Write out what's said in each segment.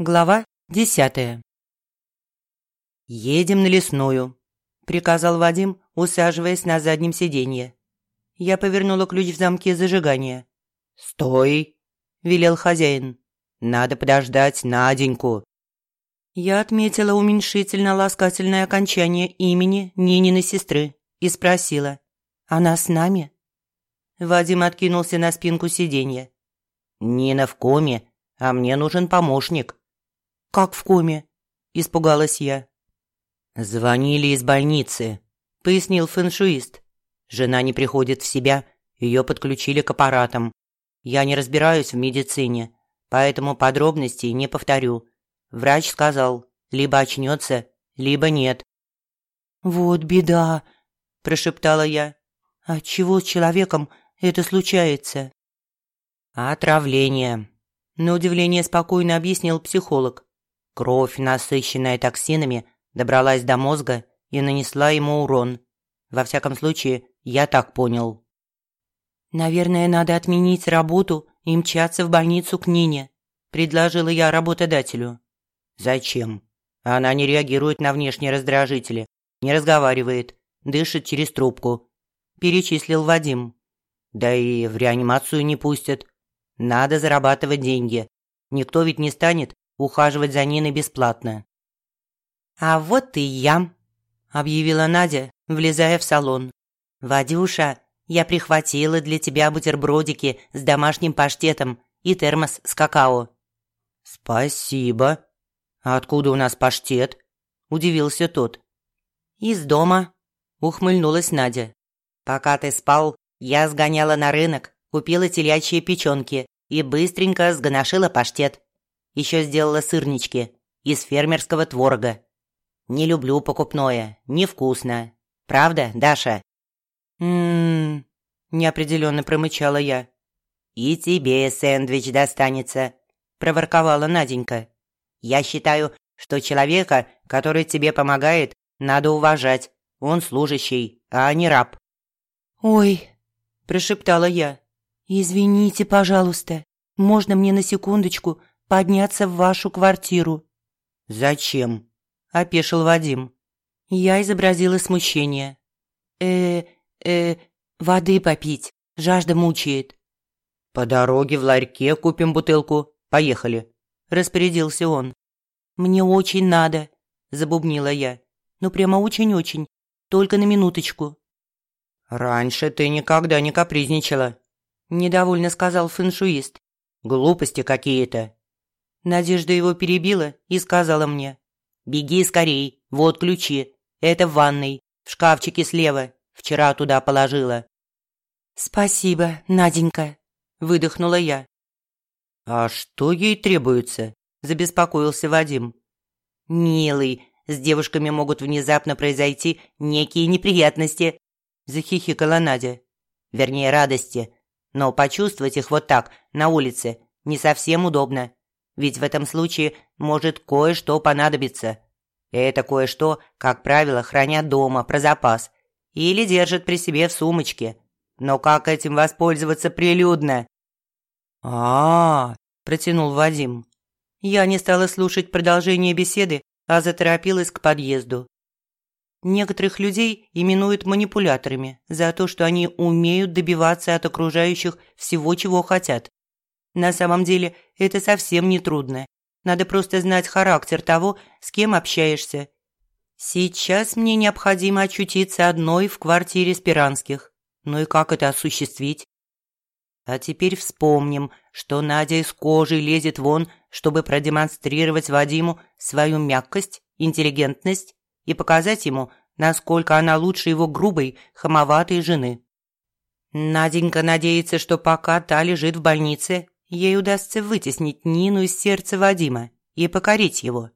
Глава десятая. «Едем на лесную», – приказал Вадим, усаживаясь на заднем сиденье. Я повернула ключ в замке зажигания. «Стой!» – велел хозяин. «Надо подождать Наденьку». Я отметила уменьшительно-ласкательное окончание имени Нининой сестры и спросила. «Она с нами?» Вадим откинулся на спинку сиденья. «Нина в коме, а мне нужен помощник». «Как в коме?» – испугалась я. «Звонили из больницы», – пояснил фэншуист. «Жена не приходит в себя, ее подключили к аппаратам. Я не разбираюсь в медицине, поэтому подробностей не повторю. Врач сказал, либо очнется, либо нет». «Вот беда», – прошептала я. «А чего с человеком это случается?» «Отравление», – на удивление спокойно объяснил психолог. Кровь, насыщенная токсинами, добралась до мозга и нанесла ему урон. Во всяком случае, я так понял. «Наверное, надо отменить работу и мчаться в больницу к Нине», – предложила я работодателю. «Зачем? Она не реагирует на внешние раздражители, не разговаривает, дышит через трубку», – перечислил Вадим. «Да и в реанимацию не пустят. Надо зарабатывать деньги. Никто ведь не станет ухаживать за Ниной бесплатно. «А вот и я», – объявила Надя, влезая в салон. «Вадюша, я прихватила для тебя бутербродики с домашним паштетом и термос с какао». «Спасибо. А откуда у нас паштет?» – удивился тот. «Из дома», – ухмыльнулась Надя. «Пока ты спал, я сгоняла на рынок, купила телячьи печенки и быстренько сгоношила паштет. Еще сделала сырнички из фермерского творога. Не люблю покупное, невкусно. Правда, Даша? Ммм, неопределенно промычала я. И тебе сэндвич достанется, проворковала Наденька. Я считаю, что человека, который тебе помогает, надо уважать. Он служащий, а не раб. Ой, прошептала я. Извините, пожалуйста. Можно мне на секундочку подняться в вашу квартиру». «Зачем?» – опешил Вадим. Я изобразила смущение. э э воды попить, жажда мучает». «По дороге в ларьке купим бутылку. Поехали», – распорядился он. «Мне очень надо», – забубнила я. «Ну прямо очень-очень. Только на минуточку». «Раньше ты никогда не капризничала», – недовольно сказал фэншуист. «Глупости какие-то». Надежда его перебила и сказала мне. «Беги скорей, вот ключи. Это в ванной, в шкафчике слева. Вчера туда положила». «Спасибо, Наденька», – выдохнула я. «А что ей требуется?» – забеспокоился Вадим. «Милый, с девушками могут внезапно произойти некие неприятности», – захихикала Надя. «Вернее, радости. Но почувствовать их вот так, на улице, не совсем удобно ведь в этом случае может кое-что понадобиться. Это кое-что, как правило, хранят дома про запас или держат при себе в сумочке. Но как этим воспользоваться прилюдно? А, -а, -а протянул Вадим. Я не стала слушать продолжение беседы, а заторопилась к подъезду. Некоторых людей именуют манипуляторами за то, что они умеют добиваться от окружающих всего, чего хотят. На самом деле это совсем не трудно. Надо просто знать характер того, с кем общаешься. Сейчас мне необходимо очутиться одной в квартире Спиранских. Ну и как это осуществить? А теперь вспомним, что Надя из кожи лезет вон, чтобы продемонстрировать Вадиму свою мягкость, интеллигентность и показать ему, насколько она лучше его грубой, хамоватой жены. Наденька надеется, что пока та лежит в больнице, ей удастся вытеснить Нину из сердца Вадима и покорить его.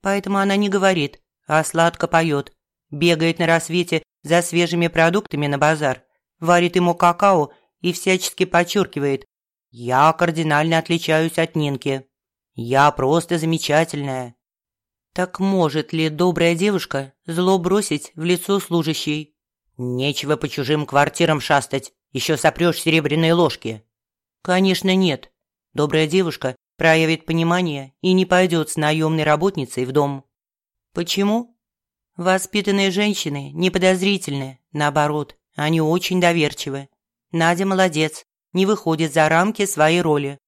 Поэтому она не говорит, а сладко поет, бегает на рассвете за свежими продуктами на базар, варит ему какао и всячески подчеркивает «Я кардинально отличаюсь от Нинки. Я просто замечательная». Так может ли добрая девушка зло бросить в лицо служащей? Нечего по чужим квартирам шастать, еще сопрешь серебряные ложки. Конечно, нет. Добрая девушка проявит понимание и не пойдет с наемной работницей в дом. Почему? Воспитанные женщины неподозрительны, наоборот, они очень доверчивы. Надя молодец, не выходит за рамки своей роли.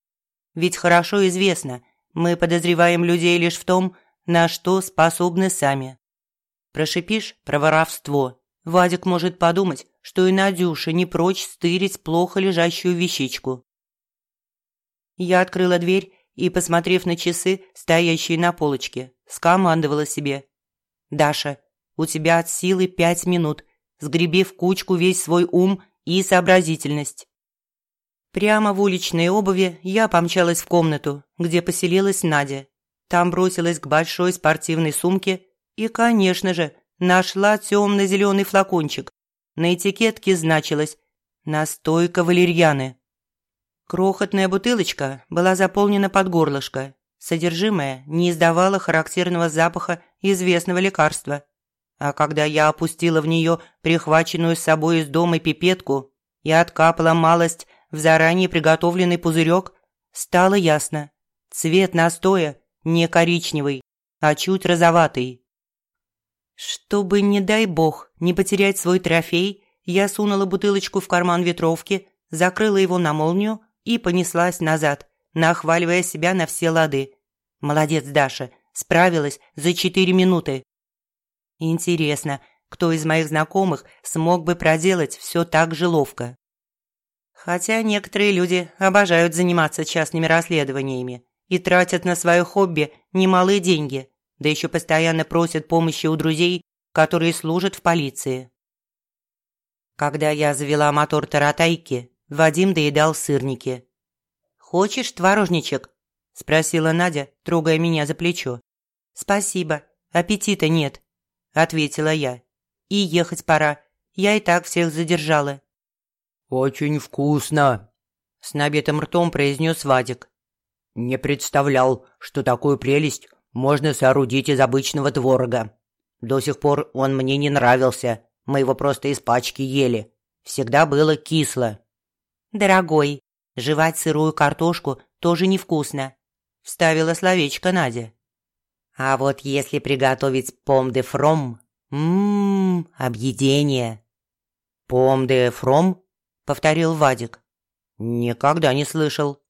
Ведь хорошо известно, мы подозреваем людей лишь в том, на что способны сами. Прошипишь про воровство, Вадик может подумать, что и Надюша не прочь стырить плохо лежащую вещичку. Я открыла дверь и, посмотрев на часы, стоящие на полочке, скомандовала себе. «Даша, у тебя от силы пять минут. Сгреби в кучку весь свой ум и сообразительность». Прямо в уличной обуви я помчалась в комнату, где поселилась Надя. Там бросилась к большой спортивной сумке и, конечно же, нашла темно-зеленый флакончик. На этикетке значилось «Настойка валерьяны». Крохотная бутылочка была заполнена под горлышко. Содержимое не издавало характерного запаха известного лекарства. А когда я опустила в нее прихваченную с собой из дома пипетку и откапала малость в заранее приготовленный пузырек, стало ясно. Цвет настоя не коричневый, а чуть розоватый. Чтобы, не дай бог, не потерять свой трофей, я сунула бутылочку в карман ветровки, закрыла его на молнию и понеслась назад, нахваливая себя на все лады. Молодец, Даша, справилась за четыре минуты. Интересно, кто из моих знакомых смог бы проделать все так же ловко? Хотя некоторые люди обожают заниматься частными расследованиями и тратят на свое хобби немалые деньги, да еще постоянно просят помощи у друзей, которые служат в полиции. Когда я завела мотор таратайки, Вадим доедал сырники. «Хочешь творожничек?» – спросила Надя, трогая меня за плечо. «Спасибо, аппетита нет», – ответила я. «И ехать пора, я и так всех задержала». «Очень вкусно», – с набитым ртом произнес Вадик. «Не представлял, что такую прелесть можно соорудить из обычного творога. До сих пор он мне не нравился, мы его просто из пачки ели. Всегда было кисло». «Дорогой, жевать сырую картошку тоже невкусно», – вставила словечко Надя. «А вот если приготовить пом де фром, ммм, объедение». «Пом де фром?» – повторил Вадик. «Никогда не слышал».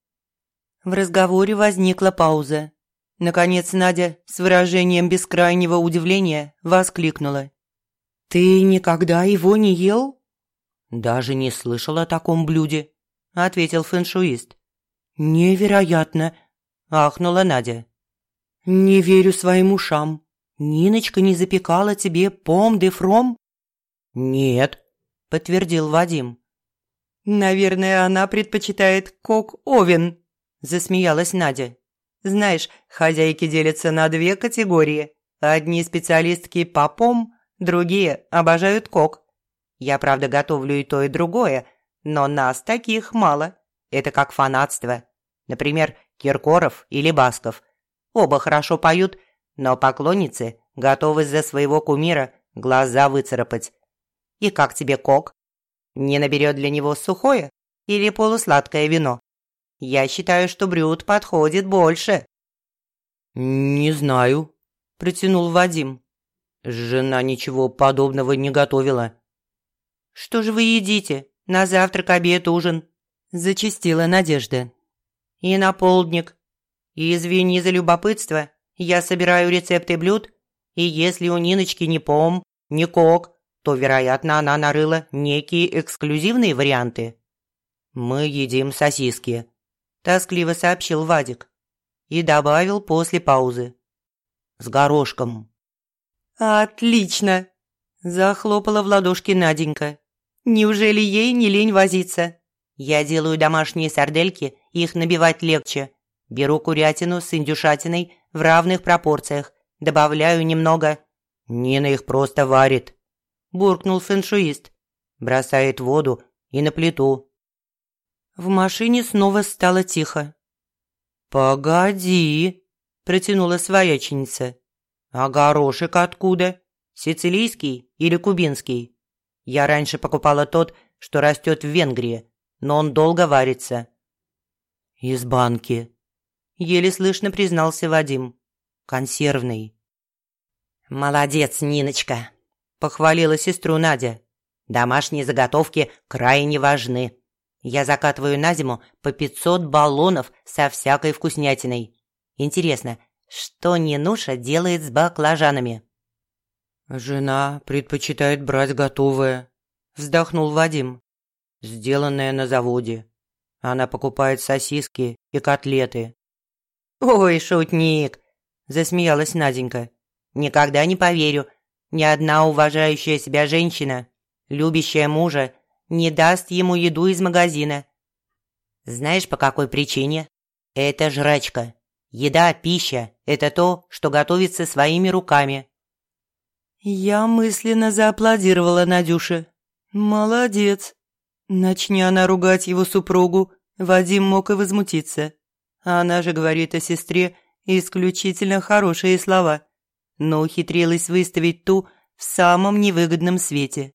В разговоре возникла пауза. Наконец Надя с выражением бескрайнего удивления воскликнула. «Ты никогда его не ел?» «Даже не слышал о таком блюде», – ответил фэншуист. «Невероятно!» – ахнула Надя. «Не верю своим ушам. Ниночка не запекала тебе пом де фром?» «Нет», – подтвердил Вадим. «Наверное, она предпочитает кок-овен», – засмеялась Надя. «Знаешь, хозяйки делятся на две категории. Одни специалистки по пом, другие обожают кок. Я, правда, готовлю и то, и другое, но нас таких мало. Это как фанатство. Например, Киркоров или Басков. Оба хорошо поют, но поклонницы готовы за своего кумира глаза выцарапать. И как тебе кок? Не наберет для него сухое или полусладкое вино? Я считаю, что брют подходит больше. «Не знаю», – протянул Вадим. «Жена ничего подобного не готовила». «Что же вы едите? На завтрак, обед, ужин?» – зачастила Надежда. «И на полдник. Извини за любопытство, я собираю рецепты блюд, и если у Ниночки не пом, не кок, то, вероятно, она нарыла некие эксклюзивные варианты». «Мы едим сосиски», – тоскливо сообщил Вадик. И добавил после паузы. «С горошком». «Отлично!» – захлопала в ладошки Наденька. Неужели ей не лень возиться? Я делаю домашние сардельки, их набивать легче. Беру курятину с индюшатиной в равных пропорциях, добавляю немного. Нина их просто варит, буркнул фэншуист. Бросает воду и на плиту. В машине снова стало тихо. «Погоди», – протянула свояченица. «А горошек откуда? Сицилийский или кубинский?» Я раньше покупала тот, что растет в Венгрии, но он долго варится». «Из банки». еле слышно признался Вадим. «Консервный». «Молодец, Ниночка», – похвалила сестру Надя. «Домашние заготовки крайне важны. Я закатываю на зиму по 500 баллонов со всякой вкуснятиной. Интересно, что Нинуша делает с баклажанами?» «Жена предпочитает брать готовое», – вздохнул Вадим. «Сделанное на заводе. Она покупает сосиски и котлеты». «Ой, шутник!» – засмеялась Наденька. «Никогда не поверю. Ни одна уважающая себя женщина, любящая мужа, не даст ему еду из магазина. Знаешь, по какой причине? Это жрачка. Еда, пища – это то, что готовится своими руками. Я мысленно зааплодировала Надюше. «Молодец!» Начни она ругать его супругу, Вадим мог и возмутиться. Она же говорит о сестре исключительно хорошие слова, но ухитрилась выставить ту в самом невыгодном свете.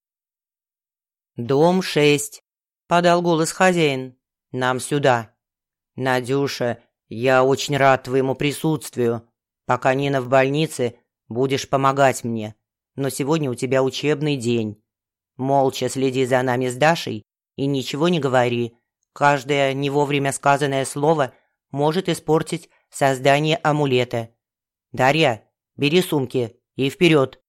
«Дом шесть», – подал голос хозяин. «Нам сюда». «Надюша, я очень рад твоему присутствию. Пока Нина в больнице, будешь помогать мне но сегодня у тебя учебный день. Молча следи за нами с Дашей и ничего не говори. Каждое не вовремя сказанное слово может испортить создание амулета. Дарья, бери сумки и вперед.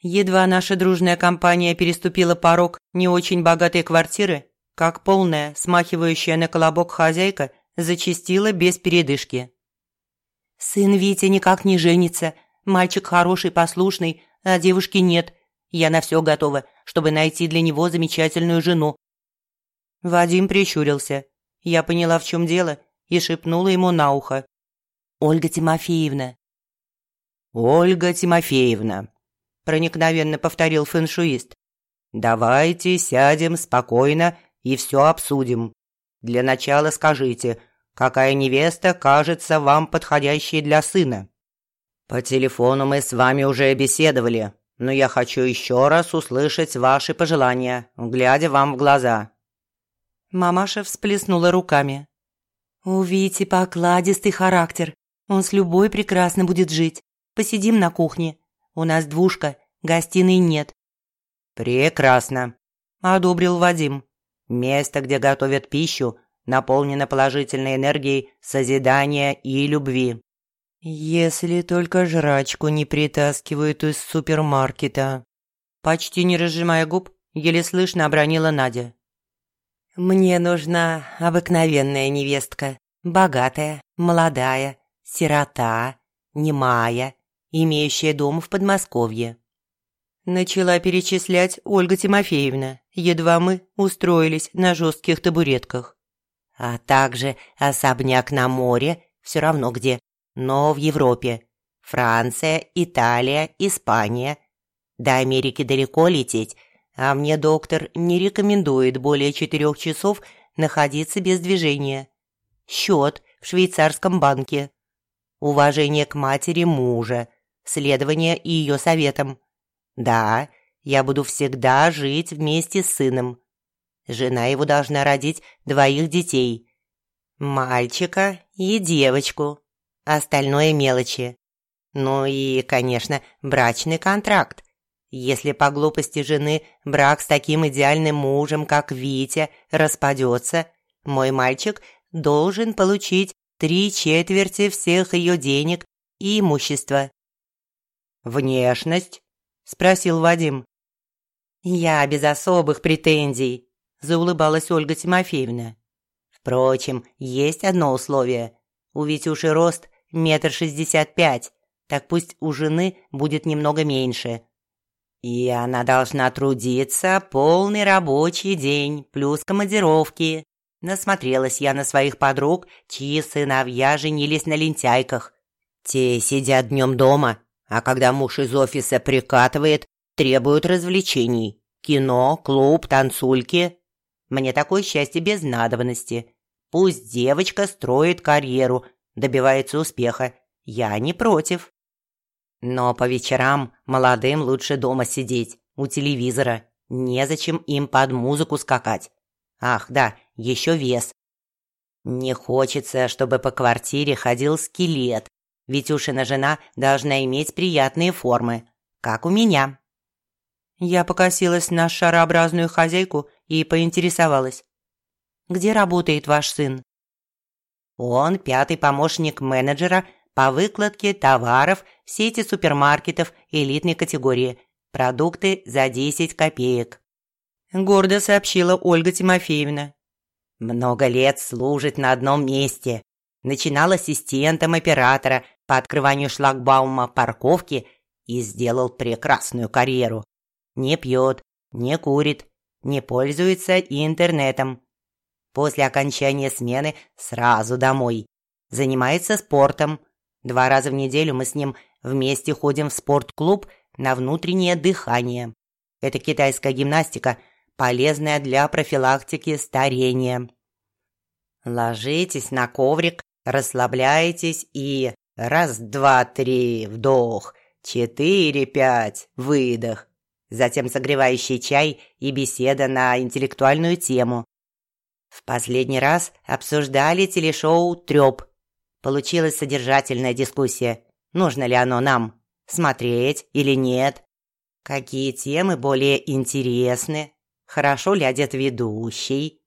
Едва наша дружная компания переступила порог не очень богатой квартиры, как полная, смахивающая на колобок хозяйка, зачастила без передышки. «Сын Витя никак не женится», Мальчик хороший, послушный, а девушки нет. Я на все готова, чтобы найти для него замечательную жену». Вадим прищурился. Я поняла, в чем дело, и шепнула ему на ухо. «Ольга Тимофеевна». «Ольга Тимофеевна», – проникновенно повторил фэншуист. «Давайте сядем спокойно и все обсудим. Для начала скажите, какая невеста кажется вам подходящей для сына?» «По телефону мы с вами уже беседовали, но я хочу еще раз услышать ваши пожелания, глядя вам в глаза». Мамаша всплеснула руками. «У Вити покладистый характер. Он с любой прекрасно будет жить. Посидим на кухне. У нас двушка, гостиной нет». «Прекрасно», – одобрил Вадим. «Место, где готовят пищу, наполнено положительной энергией созидания и любви. «Если только жрачку не притаскивают из супермаркета». Почти не разжимая губ, еле слышно обронила Надя. «Мне нужна обыкновенная невестка, богатая, молодая, сирота, немая, имеющая дом в Подмосковье». Начала перечислять Ольга Тимофеевна, едва мы устроились на жестких табуретках. А также особняк на море, все равно где, но в Европе. Франция, Италия, Испания. До Америки далеко лететь, а мне доктор не рекомендует более четырех часов находиться без движения. Счет в швейцарском банке. Уважение к матери мужа. Следование ее советам. Да, я буду всегда жить вместе с сыном. Жена его должна родить двоих детей. Мальчика и девочку остальное мелочи. Ну и, конечно, брачный контракт. Если по глупости жены брак с таким идеальным мужем, как Витя, распадется, мой мальчик должен получить три четверти всех ее денег и имущества. «Внешность?» – спросил Вадим. «Я без особых претензий», – заулыбалась Ольга Тимофеевна. «Впрочем, есть одно условие. У Витюши рост метр шестьдесят пять, так пусть у жены будет немного меньше. И она должна трудиться полный рабочий день, плюс командировки. Насмотрелась я на своих подруг, чьи сыновья женились на лентяйках. Те сидят днем дома, а когда муж из офиса прикатывает, требуют развлечений. Кино, клуб, танцульки. Мне такое счастье без надобности. Пусть девочка строит карьеру, добивается успеха. Я не против. Но по вечерам молодым лучше дома сидеть, у телевизора. Незачем им под музыку скакать. Ах, да, еще вес. Не хочется, чтобы по квартире ходил скелет, ведь Ушина жена должна иметь приятные формы, как у меня». Я покосилась на шарообразную хозяйку и поинтересовалась. «Где работает ваш сын?» Он пятый помощник менеджера по выкладке товаров в сети супермаркетов элитной категории. Продукты за 10 копеек. Гордо сообщила Ольга Тимофеевна. Много лет служит на одном месте. Начинал ассистентом оператора по открыванию шлагбаума парковки и сделал прекрасную карьеру. Не пьет, не курит, не пользуется интернетом. После окончания смены сразу домой. Занимается спортом. Два раза в неделю мы с ним вместе ходим в спортклуб на внутреннее дыхание. Это китайская гимнастика, полезная для профилактики старения. Ложитесь на коврик, расслабляйтесь и раз, два, три, вдох, четыре, пять, выдох. Затем согревающий чай и беседа на интеллектуальную тему. В последний раз обсуждали телешоу «Трёп». Получилась содержательная дискуссия. Нужно ли оно нам? Смотреть или нет? Какие темы более интересны? Хорошо ли одет ведущий?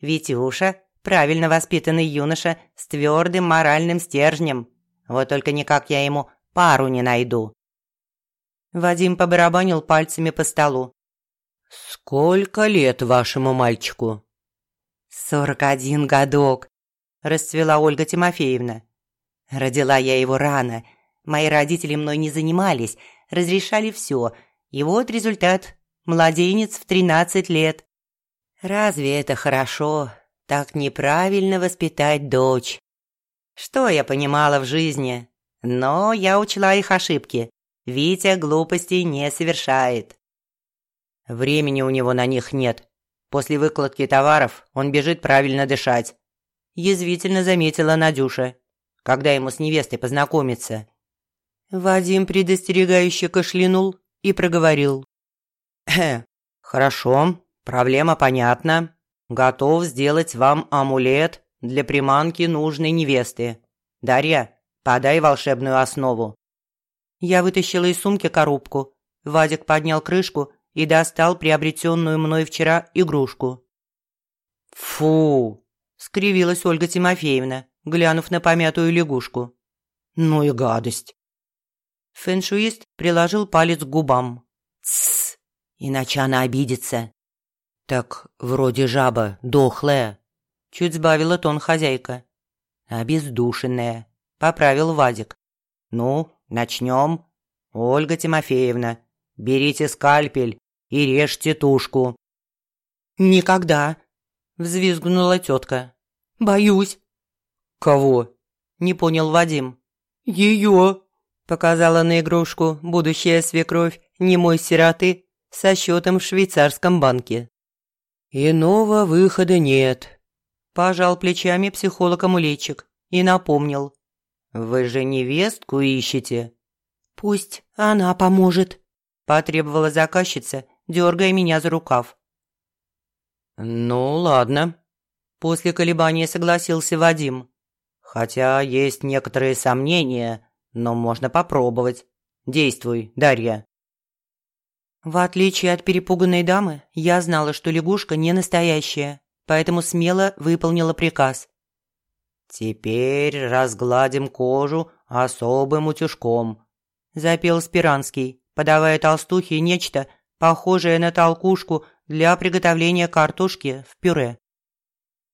Витюша – правильно воспитанный юноша с твердым моральным стержнем. Вот только никак я ему пару не найду. Вадим побарабанил пальцами по столу. «Сколько лет вашему мальчику?» «Сорок один годок», – расцвела Ольга Тимофеевна. «Родила я его рано. Мои родители мной не занимались, разрешали все. И вот результат. Младенец в тринадцать лет». «Разве это хорошо? Так неправильно воспитать дочь?» Что я понимала в жизни? Но я учла их ошибки. Витя глупостей не совершает. Времени у него на них нет. После выкладки товаров он бежит правильно дышать. Язвительно заметила Надюша, когда ему с невестой познакомиться. Вадим предостерегающе кашлянул и проговорил. «Хорошо, проблема понятна. Готов сделать вам амулет для приманки нужной невесты. Дарья, подай волшебную основу». Я вытащила из сумки коробку. Вадик поднял крышку и достал приобретенную мной вчера игрушку. «Фу!» – скривилась Ольга Тимофеевна, глянув на помятую лягушку. «Ну и гадость!» Фэншуист приложил палец к губам. «Тссс! Иначе она обидится!» «Так вроде жаба, дохлая!» Чуть сбавила тон хозяйка. «Обездушенная!» – поправил Вадик. «Ну, начнем. Ольга Тимофеевна, берите скальпель и режьте тушку». «Никогда!» – взвизгнула тетка. «Боюсь». «Кого?» – не понял Вадим. «Ее!» – показала на игрушку будущая свекровь немой сироты со счетом в швейцарском банке. «Иного выхода нет», – пожал плечами психолог-амулетчик и напомнил. «Вы же невестку ищете?» «Пусть она поможет», – потребовала заказчица, дергая меня за рукав. «Ну, ладно», – после колебания согласился Вадим. «Хотя есть некоторые сомнения, но можно попробовать. Действуй, Дарья». В отличие от перепуганной дамы, я знала, что лягушка не настоящая, поэтому смело выполнила приказ. «Теперь разгладим кожу особым утюжком», – запел Спиранский, подавая толстухе нечто, похожее на толкушку для приготовления картошки в пюре.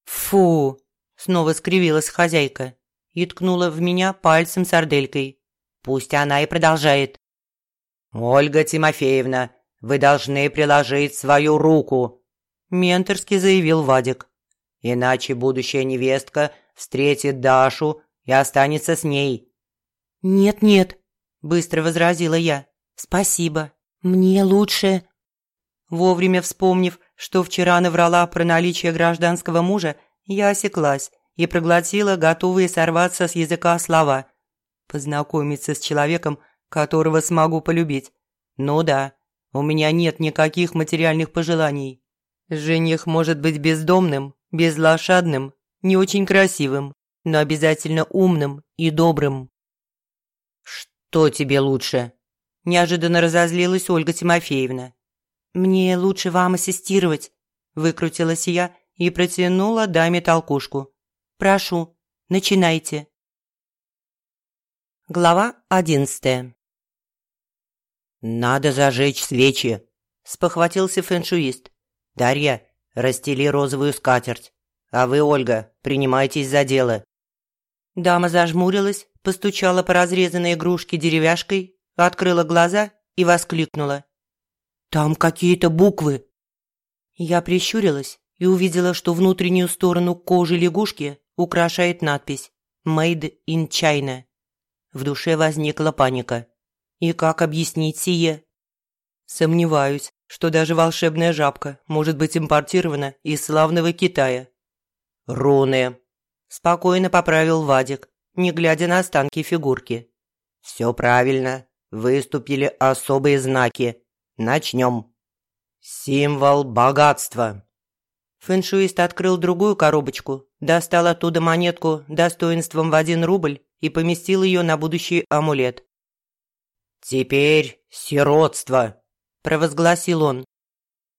«Фу!» – снова скривилась хозяйка и ткнула в меня пальцем сарделькой. «Пусть она и продолжает». «Ольга Тимофеевна, вы должны приложить свою руку», – менторски заявил Вадик. «Иначе будущая невестка встретит Дашу и останется с ней». «Нет-нет», – быстро возразила я. «Спасибо. Мне лучше...» Вовремя вспомнив, что вчера наврала про наличие гражданского мужа, я осеклась и проглотила готовые сорваться с языка слова. Познакомиться с человеком, которого смогу полюбить. Ну да, у меня нет никаких материальных пожеланий. Жених может быть бездомным, безлошадным, Не очень красивым, но обязательно умным и добрым. «Что тебе лучше?» – неожиданно разозлилась Ольга Тимофеевна. «Мне лучше вам ассистировать», – выкрутилась я и протянула даме толкушку. «Прошу, начинайте». Глава одиннадцатая «Надо зажечь свечи», – спохватился фэншуист. «Дарья, расстели розовую скатерть, а вы, Ольга, принимайтесь за дело». Дама зажмурилась, постучала по разрезанной игрушке деревяшкой, открыла глаза и воскликнула. «Там какие-то буквы!» Я прищурилась и увидела, что внутреннюю сторону кожи лягушки украшает надпись «Made in China». В душе возникла паника. И как объяснить сие? Сомневаюсь, что даже волшебная жабка может быть импортирована из славного Китая. «Руны», – спокойно поправил Вадик, не глядя на останки фигурки. «Все правильно. Выступили особые знаки. Начнем. Символ богатства». Фэншуист открыл другую коробочку, достал оттуда монетку достоинством в один рубль и поместил ее на будущий амулет. «Теперь сиротство», – провозгласил он.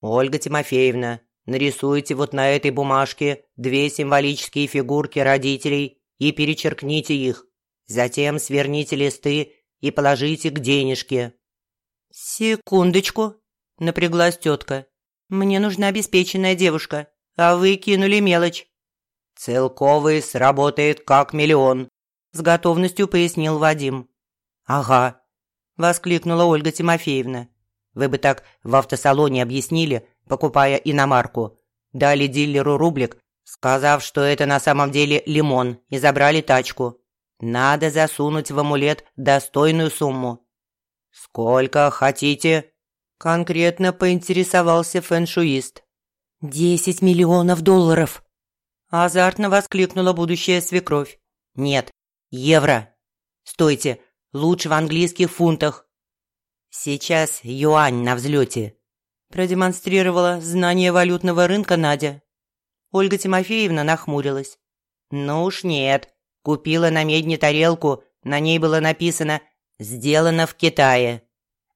«Ольга Тимофеевна, нарисуйте вот на этой бумажке две символические фигурки родителей и перечеркните их. Затем сверните листы и положите к денежке». «Секундочку», – напряглась тетка. «Мне нужна обеспеченная девушка, а вы кинули мелочь». «Целковый сработает как миллион», – с готовностью пояснил Вадим. «Ага, – воскликнула Ольга Тимофеевна. «Вы бы так в автосалоне объяснили, покупая иномарку. Дали дилеру рублик, сказав, что это на самом деле лимон, и забрали тачку. Надо засунуть в амулет достойную сумму». «Сколько хотите?» – конкретно поинтересовался фэншуист. «Десять миллионов долларов!» – азартно воскликнула будущая свекровь. «Нет, евро. Стойте, лучше в английских фунтах. Сейчас юань на взлете. Продемонстрировала знание валютного рынка Надя. Ольга Тимофеевна нахмурилась. Ну уж нет. Купила на медне тарелку, на ней было написано «Сделано в Китае».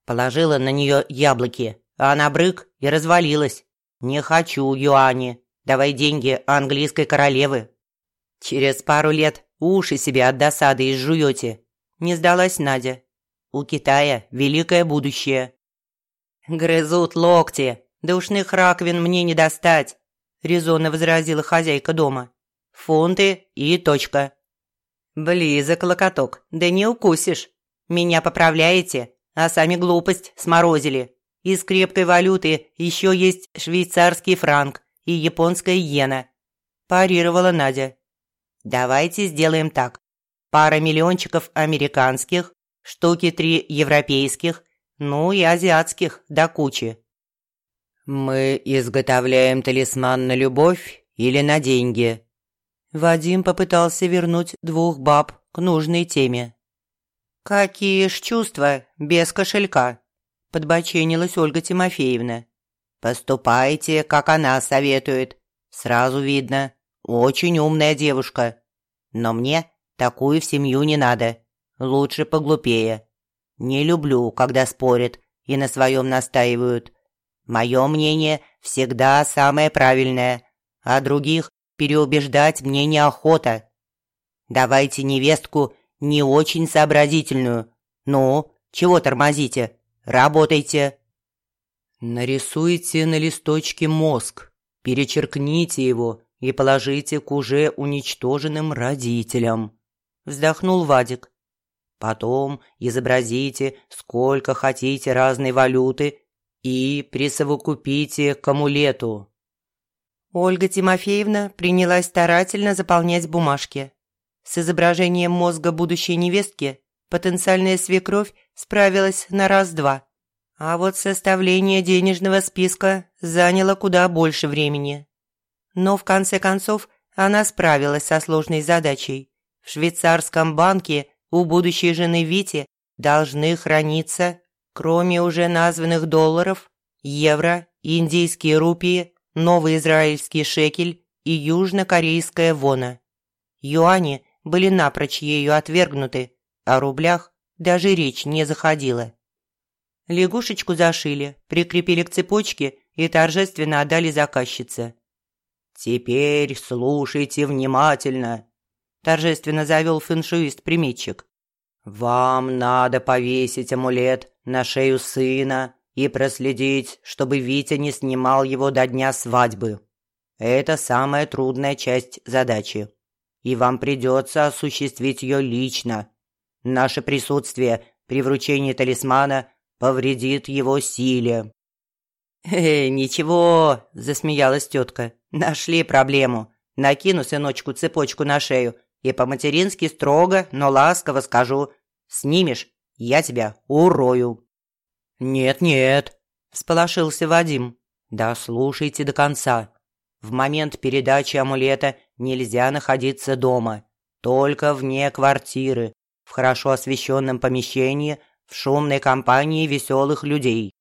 Положила на нее яблоки, а она брык и развалилась. «Не хочу юани, давай деньги английской королевы». Через пару лет уши себе от досады изжуете не сдалась Надя. «У Китая великое будущее». «Грызут локти, душных раковин мне не достать», – резонно возразила хозяйка дома. «Фунты и точка». «Близок локоток, да не укусишь. Меня поправляете, а сами глупость сморозили. Из крепкой валюты еще есть швейцарский франк и японская иена», – парировала Надя. «Давайте сделаем так пара миллиончиков американских, штуки три европейских, ну и азиатских до кучи. «Мы изготовляем талисман на любовь или на деньги?» Вадим попытался вернуть двух баб к нужной теме. «Какие ж чувства без кошелька?» – подбоченилась Ольга Тимофеевна. «Поступайте, как она советует. Сразу видно, очень умная девушка. Но мне Такую в семью не надо. Лучше поглупее. Не люблю, когда спорят и на своем настаивают. Мое мнение всегда самое правильное, а других переубеждать мне неохота. Давайте невестку не очень сообразительную. Ну, чего тормозите? Работайте. Нарисуйте на листочке мозг, перечеркните его и положите к уже уничтоженным родителям вздохнул Вадик. Потом изобразите, сколько хотите разной валюты и присовокупите к амулету. Ольга Тимофеевна принялась старательно заполнять бумажки. С изображением мозга будущей невестки потенциальная свекровь справилась на раз-два. А вот составление денежного списка заняло куда больше времени. Но в конце концов она справилась со сложной задачей. В швейцарском банке у будущей жены Вити должны храниться, кроме уже названных долларов, евро, индийские рупии, новый израильский шекель и южнокорейская вона. Юани были напрочь ею отвергнуты, о рублях даже речь не заходила. Лягушечку зашили, прикрепили к цепочке и торжественно отдали заказчице. «Теперь слушайте внимательно», – торжественно завел фэншуист-приметчик. «Вам надо повесить амулет на шею сына и проследить, чтобы Витя не снимал его до дня свадьбы. Это самая трудная часть задачи, и вам придется осуществить ее лично. Наше присутствие при вручении талисмана повредит его силе». «Э, ничего», – засмеялась тетка. «Нашли проблему. Накину сыночку цепочку на шею и по-матерински строго, но ласково скажу. Снимешь, я тебя урою». «Нет-нет», – всполошился Вадим. «Да слушайте до конца. В момент передачи амулета нельзя находиться дома. Только вне квартиры, в хорошо освещенном помещении, в шумной компании веселых людей.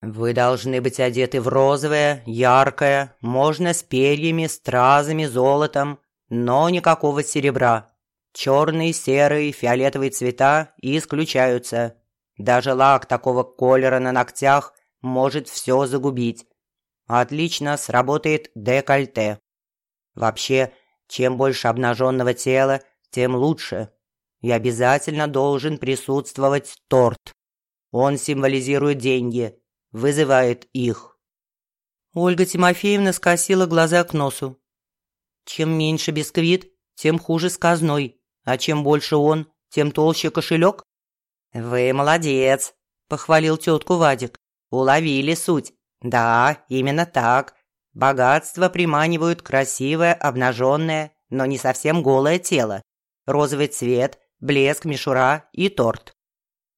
Вы должны быть одеты в розовое, яркое, можно с перьями, стразами, золотом, но никакого серебра. Черный, серый, фиолетовый цвета исключаются. Даже лак такого колера на ногтях может все загубить. Отлично сработает декольте. Вообще, чем больше обнаженного тела, тем лучше. И обязательно должен присутствовать торт. Он символизирует деньги, вызывает их. Ольга Тимофеевна скосила глаза к носу. Чем меньше бисквит, тем хуже с казной, а чем больше он, тем толще кошелек. «Вы молодец», – похвалил тетку Вадик. «Уловили суть. Да, именно так. Богатство приманивают красивое, обнаженное, но не совсем голое тело. Розовый цвет, блеск, мишура и торт.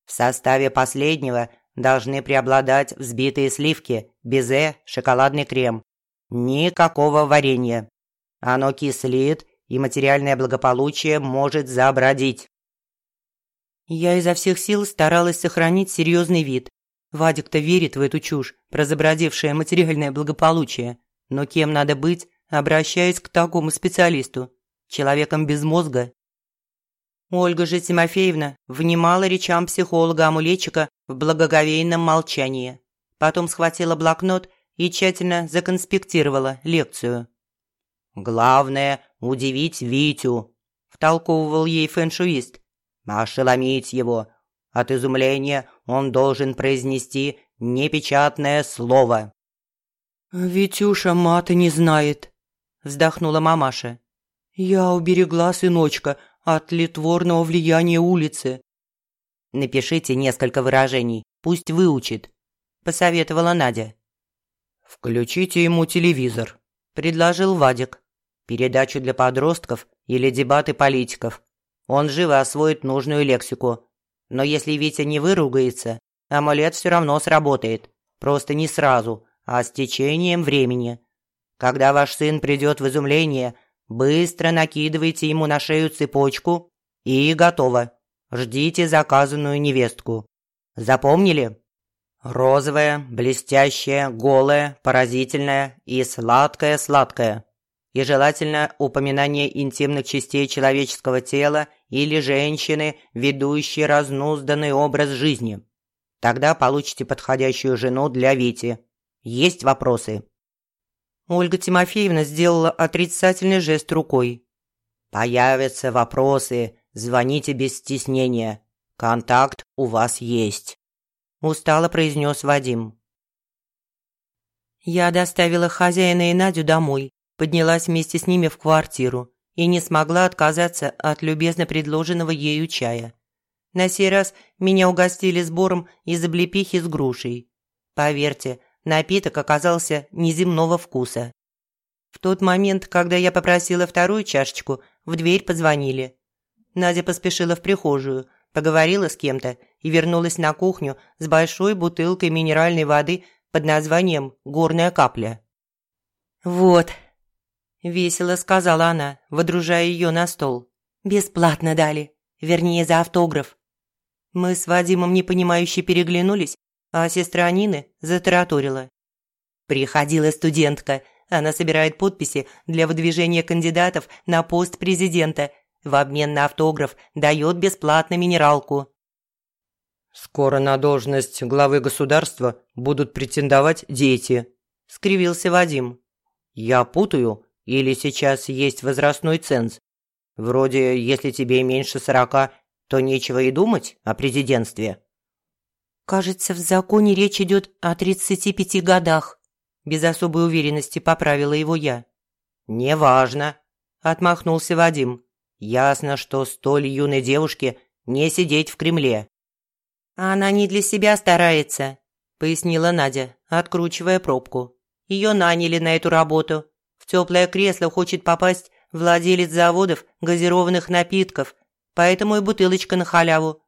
В составе последнего должны преобладать взбитые сливки, безе, шоколадный крем. Никакого варенья. Оно кислит, и материальное благополучие может забродить. Я изо всех сил старалась сохранить серьезный вид. Вадик-то верит в эту чушь про забродевшее материальное благополучие. Но кем надо быть, обращаясь к такому специалисту? Человеком без мозга? Ольга же Тимофеевна внимала речам психолога-амулетчика в благоговейном молчании. Потом схватила блокнот и тщательно законспектировала лекцию. «Главное – удивить Витю», – втолковывал ей фэншуист. «Ошеломить его. От изумления он должен произнести непечатное слово». «Витюша мата не знает», – вздохнула мамаша. «Я уберегла сыночка от литворного влияния улицы». «Напишите несколько выражений, пусть выучит», – посоветовала Надя. «Включите ему телевизор», – предложил Вадик. «Передачу для подростков или дебаты политиков. Он живо освоит нужную лексику. Но если Витя не выругается, амулет все равно сработает. Просто не сразу, а с течением времени. Когда ваш сын придет в изумление, Быстро накидывайте ему на шею цепочку и готово. Ждите заказанную невестку. Запомнили? Розовая, блестящая, голая, поразительная и сладкая-сладкая. И желательно упоминание интимных частей человеческого тела или женщины, ведущей разнузданный образ жизни. Тогда получите подходящую жену для Вити. Есть вопросы? Ольга Тимофеевна сделала отрицательный жест рукой. «Появятся вопросы, звоните без стеснения. Контакт у вас есть», – устало произнес Вадим. Я доставила хозяина и Надю домой, поднялась вместе с ними в квартиру и не смогла отказаться от любезно предложенного ею чая. На сей раз меня угостили сбором из облепихи с грушей. Поверьте, Напиток оказался неземного вкуса. В тот момент, когда я попросила вторую чашечку, в дверь позвонили. Надя поспешила в прихожую, поговорила с кем-то и вернулась на кухню с большой бутылкой минеральной воды под названием «Горная капля». «Вот», – весело сказала она, водружая ее на стол. «Бесплатно дали, вернее, за автограф». Мы с Вадимом непонимающе переглянулись а сестра Нины затараторила. Приходила студентка, она собирает подписи для выдвижения кандидатов на пост президента. В обмен на автограф дает бесплатно минералку. «Скоро на должность главы государства будут претендовать дети», – скривился Вадим. «Я путаю, или сейчас есть возрастной ценз? Вроде, если тебе меньше сорока, то нечего и думать о президентстве». «Кажется, в законе речь идет о 35 годах», – без особой уверенности поправила его я. «Неважно», – отмахнулся Вадим. «Ясно, что столь юной девушке не сидеть в Кремле». «Она не для себя старается», – пояснила Надя, откручивая пробку. «Ее наняли на эту работу. Теплое кресло хочет попасть владелец заводов газированных напитков, поэтому и бутылочка на халяву.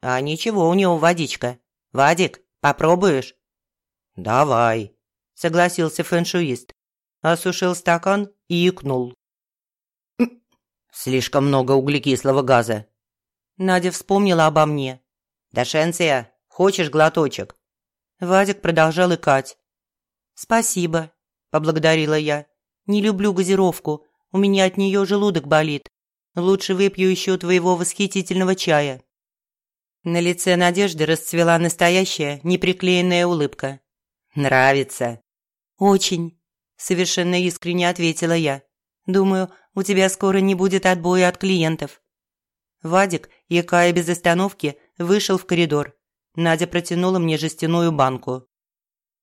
А ничего у него водичка. Вадик, попробуешь?» «Давай», – согласился фэншуист. Осушил стакан и икнул. «Слишком много углекислого газа». Надя вспомнила обо мне «Дашенция, хочешь глоточек?» Вадик продолжал икать. «Спасибо», – поблагодарила я. «Не люблю газировку, у меня от нее желудок болит. Лучше выпью еще твоего восхитительного чая». На лице Надежды расцвела настоящая, неприклеенная улыбка. «Нравится?» «Очень», – совершенно искренне ответила я. «Думаю, у тебя скоро не будет отбоя от клиентов». Вадик, якая без остановки, вышел в коридор. Надя протянула мне жестяную банку.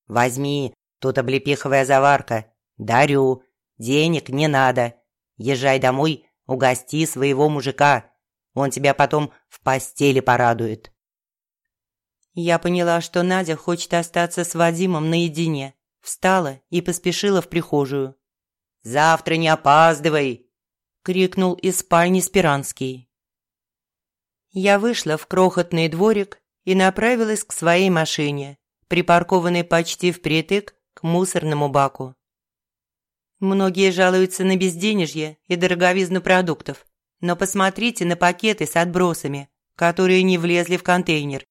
«Возьми, тут облепиховая заварка. Дарю. Денег не надо. Езжай домой, угости своего мужика. Он тебя потом в постели порадует». Я поняла, что Надя хочет остаться с Вадимом наедине. Встала и поспешила в прихожую. «Завтра не опаздывай!» – крикнул из спальни Спиранский. Я вышла в крохотный дворик и направилась к своей машине, припаркованной почти впритык к мусорному баку. Многие жалуются на безденежье и дороговизну продуктов, но посмотрите на пакеты с отбросами, которые не влезли в контейнер.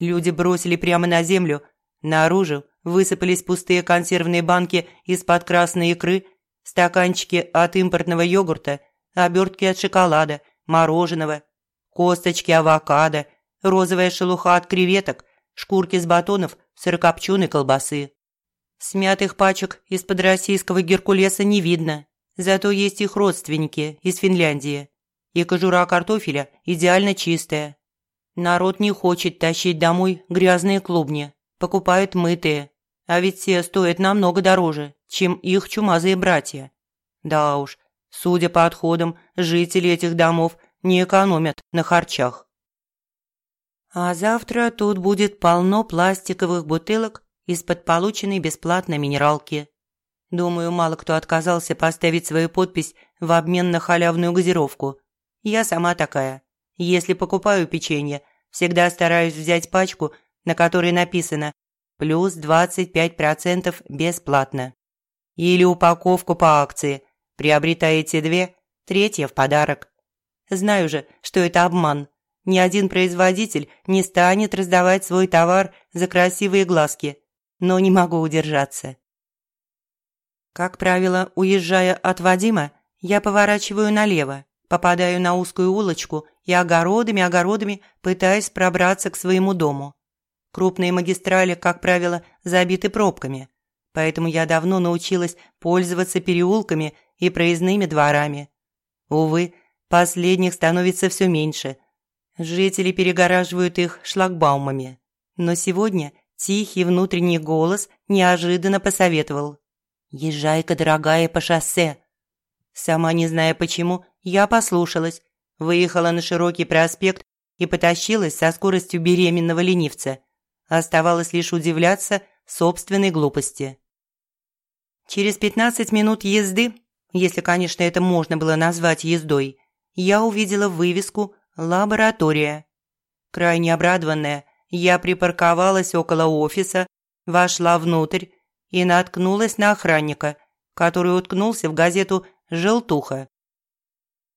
Люди бросили прямо на землю, наружу высыпались пустые консервные банки из-под красной икры, стаканчики от импортного йогурта, обертки от шоколада, мороженого, косточки авокадо, розовая шелуха от креветок, шкурки с батонов сырокопченой колбасы. Смятых пачек из-под российского геркулеса не видно, зато есть их родственники из Финляндии. И кожура картофеля идеально чистая. Народ не хочет тащить домой грязные клубни, покупают мытые, а ведь все стоят намного дороже, чем их чумазые братья. Да уж, судя по отходам, жители этих домов не экономят на харчах. А завтра тут будет полно пластиковых бутылок из-под полученной бесплатно минералки. Думаю, мало кто отказался поставить свою подпись в обмен на халявную газировку. Я сама такая. Если покупаю печенье, всегда стараюсь взять пачку, на которой написано «плюс 25% бесплатно». Или упаковку по акции. Приобретаете две, третья в подарок. Знаю же, что это обман. Ни один производитель не станет раздавать свой товар за красивые глазки, но не могу удержаться. Как правило, уезжая от Вадима, я поворачиваю налево, попадаю на узкую улочку и огородами-огородами пытаюсь пробраться к своему дому. Крупные магистрали, как правило, забиты пробками, поэтому я давно научилась пользоваться переулками и проездными дворами. Увы, Последних становится все меньше. Жители перегораживают их шлагбаумами. Но сегодня тихий внутренний голос неожиданно посоветовал. «Езжай-ка, дорогая, по шоссе». Сама не зная почему, я послушалась, выехала на широкий проспект и потащилась со скоростью беременного ленивца. Оставалось лишь удивляться собственной глупости. Через пятнадцать минут езды, если, конечно, это можно было назвать ездой, я увидела вывеску «Лаборатория». Крайне обрадованная, я припарковалась около офиса, вошла внутрь и наткнулась на охранника, который уткнулся в газету «Желтуха».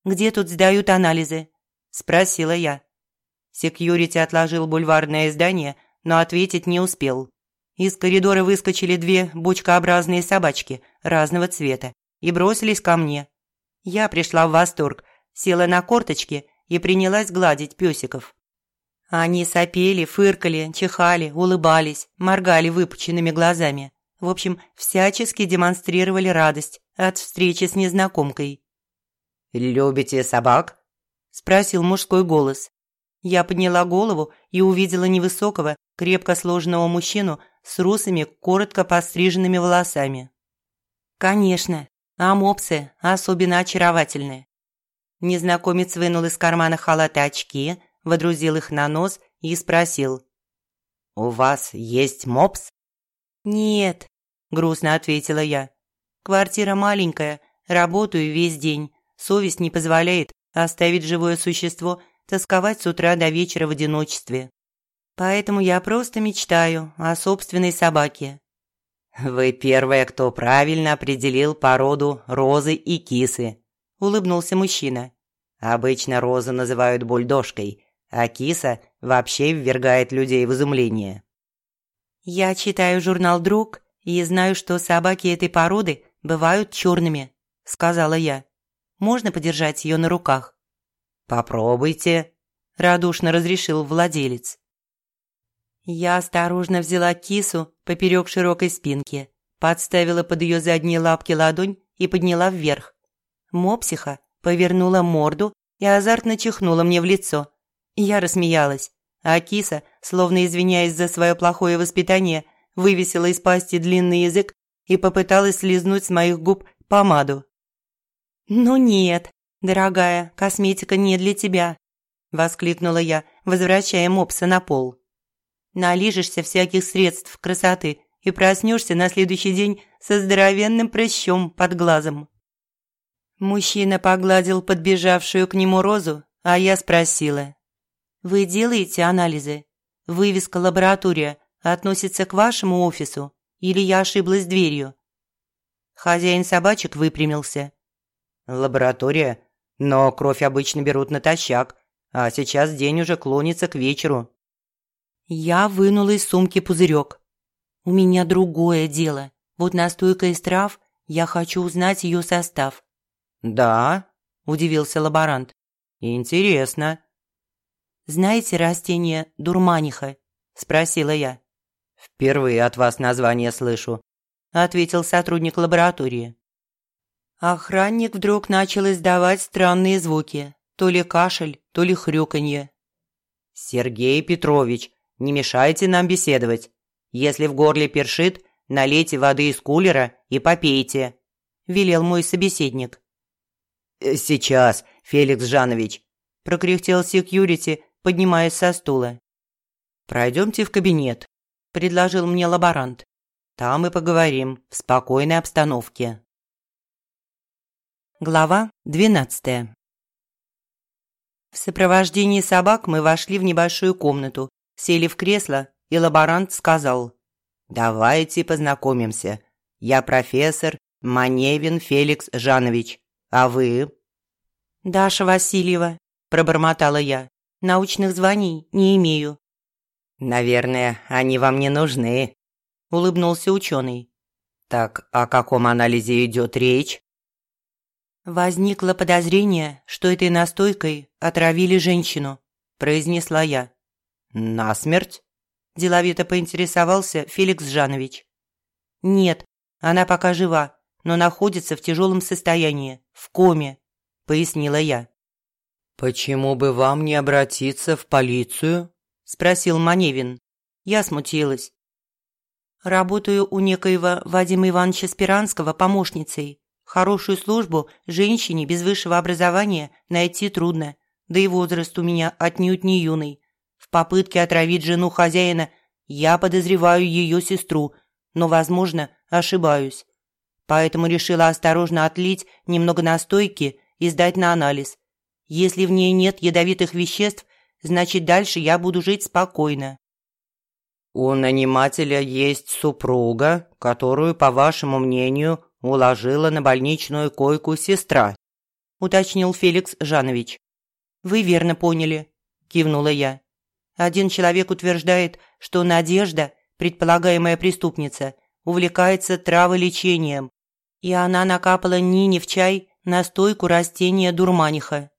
«Где тут сдают анализы?» – спросила я. Секьюрити отложил бульварное издание, но ответить не успел. Из коридора выскочили две бочкообразные собачки разного цвета и бросились ко мне. Я пришла в восторг, села на корточки и принялась гладить пёсиков. Они сопели, фыркали, чихали, улыбались, моргали выпученными глазами. В общем, всячески демонстрировали радость от встречи с незнакомкой. «Любите собак?» – спросил мужской голос. Я подняла голову и увидела невысокого, крепко сложенного мужчину с русыми, коротко постриженными волосами. «Конечно, а мопсы особенно очаровательные». Незнакомец вынул из кармана халата очки, водрузил их на нос и спросил. «У вас есть мопс?» «Нет», – грустно ответила я. «Квартира маленькая, работаю весь день. Совесть не позволяет оставить живое существо тосковать с утра до вечера в одиночестве. Поэтому я просто мечтаю о собственной собаке». «Вы первая, кто правильно определил породу розы и кисы», – улыбнулся мужчина. «Обычно розу называют бульдожкой, а киса вообще ввергает людей в изумление». «Я читаю журнал «Друг» и знаю, что собаки этой породы бывают черными», – сказала я. «Можно подержать ее на руках?» «Попробуйте», – радушно разрешил владелец. Я осторожно взяла кису поперек широкой спинки, подставила под ее задние лапки ладонь и подняла вверх. Мопсиха повернула морду и азартно чихнула мне в лицо. Я рассмеялась. А киса, словно извиняясь за свое плохое воспитание, вывесила из пасти длинный язык и попыталась слизнуть с моих губ помаду. «Ну нет, дорогая, косметика не для тебя», – воскликнула я, возвращая мопса на пол. «Налижешься всяких средств красоты и проснешься на следующий день со здоровенным прыщом под глазом». Мужчина погладил подбежавшую к нему розу, а я спросила. Вы делаете анализы? Вывеска «Лаборатория» относится к вашему офису или я ошиблась дверью?» Хозяин собачек выпрямился. «Лаборатория? Но кровь обычно берут натощак, а сейчас день уже клонится к вечеру». Я вынула из сумки пузырек. «У меня другое дело. Вот настойка из трав, я хочу узнать ее состав». «Да?» – удивился лаборант. «Интересно. «Знаете растение дурманиха?» – спросила я. «Впервые от вас название слышу», – ответил сотрудник лаборатории. Охранник вдруг начал издавать странные звуки, то ли кашель, то ли хрюканье. «Сергей Петрович, не мешайте нам беседовать. Если в горле першит, налейте воды из кулера и попейте», – велел мой собеседник. «Сейчас, Феликс Жанович», – прокряхтел секьюрити, поднимаясь со стула. «Пройдемте в кабинет», – предложил мне лаборант. «Там и поговорим в спокойной обстановке». Глава двенадцатая. В сопровождении собак мы вошли в небольшую комнату, сели в кресло, и лаборант сказал. «Давайте познакомимся. Я профессор Маневин Феликс Жанович. А вы?» «Даша Васильева», – пробормотала я. Научных званий не имею». «Наверное, они вам не нужны», – улыбнулся ученый. «Так о каком анализе идет речь?» «Возникло подозрение, что этой настойкой отравили женщину», – произнесла я. «Насмерть?» – деловито поинтересовался Феликс Жанович. «Нет, она пока жива, но находится в тяжелом состоянии, в коме», – пояснила я. «Почему бы вам не обратиться в полицию?» – спросил Маневин. Я смутилась. «Работаю у некоего Вадима Ивановича Спиранского помощницей. Хорошую службу женщине без высшего образования найти трудно, да и возраст у меня отнюдь не юный. В попытке отравить жену хозяина я подозреваю ее сестру, но, возможно, ошибаюсь. Поэтому решила осторожно отлить немного настойки и сдать на анализ. Если в ней нет ядовитых веществ, значит, дальше я буду жить спокойно». «У нанимателя есть супруга, которую, по вашему мнению, уложила на больничную койку сестра», уточнил Феликс Жанович. «Вы верно поняли», – кивнула я. «Один человек утверждает, что Надежда предполагаемая преступница, увлекается траволечением, и она накапала Нине в чай настойку растения дурманиха.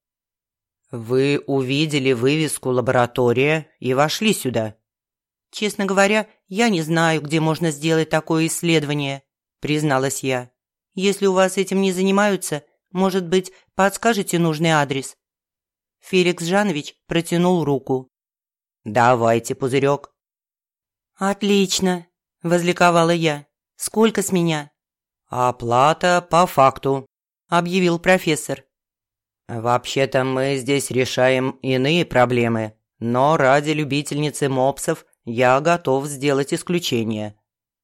«Вы увидели вывеску «Лаборатория» и вошли сюда?» «Честно говоря, я не знаю, где можно сделать такое исследование», – призналась я. «Если у вас этим не занимаются, может быть, подскажете нужный адрес?» Феликс Жанович протянул руку. «Давайте пузырек». «Отлично», – возликовала я. «Сколько с меня?» «Оплата по факту», – объявил профессор. «Вообще-то мы здесь решаем иные проблемы, но ради любительницы мопсов я готов сделать исключение.